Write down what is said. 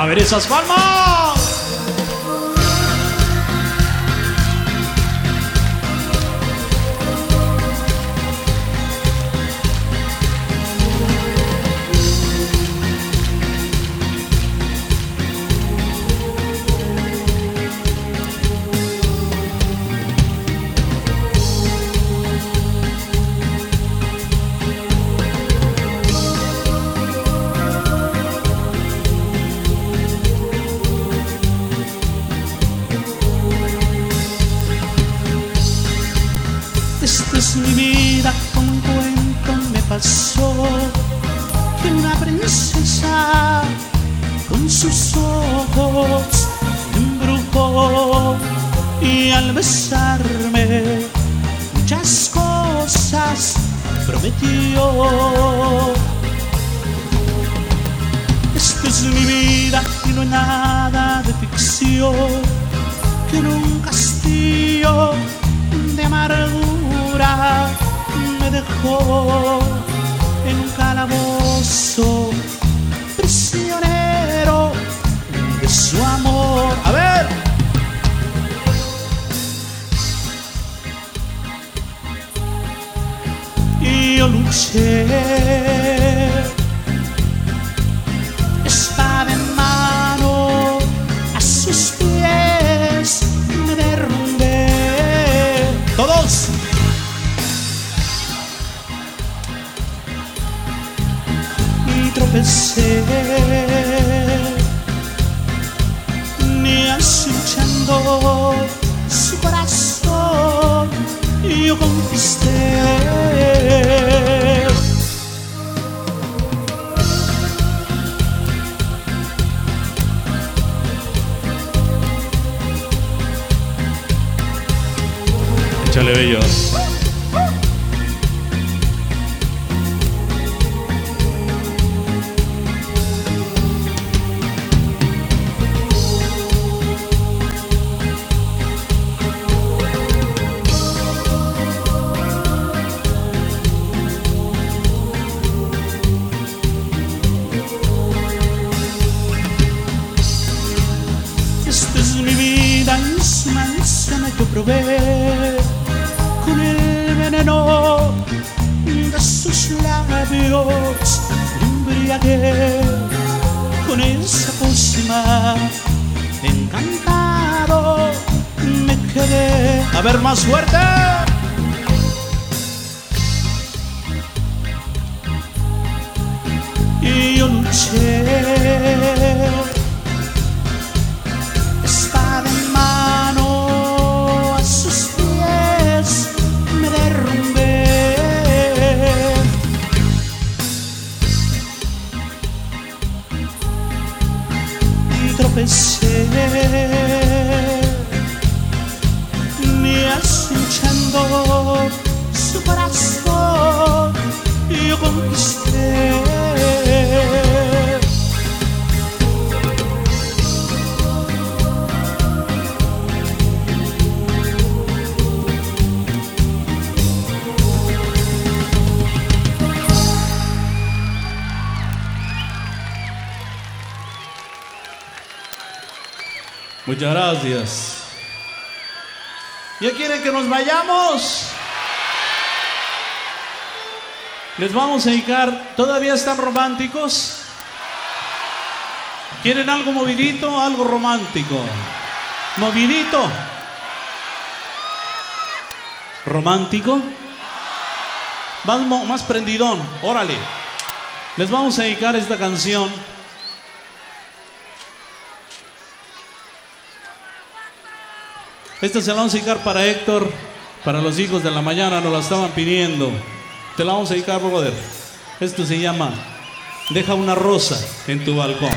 A ver esas palmas. Sus ojos embrujó y al besarme muchas cosas prometió. Esta es mi vida y no es nada de ficción que en un castillo de amargura me dejó en un calabozo luché espada en mano a sus pies me derrumbé. Todos. y tropecé. Échale bello. Esta es mi vida y su manzana que probé veneno de sus labios. Embriagué con esa pócima, encantado me quedé. A ver, más fuerte. y yo luché. Tropecé. Ni luchando Muchas gracias. ¿Ya quieren que nos vayamos? Les vamos a dedicar. ¿Todavía están románticos? ¿Quieren algo movidito? Algo romántico. Movidito. Romántico. Más, más prendidón. Órale. Les vamos a dedicar esta canción. Esta se la vamos a dedicar para Héctor, para los hijos de la mañana, nos la estaban pidiendo. Te la vamos a dedicar, brother. Esto se llama Deja una rosa en tu balcón.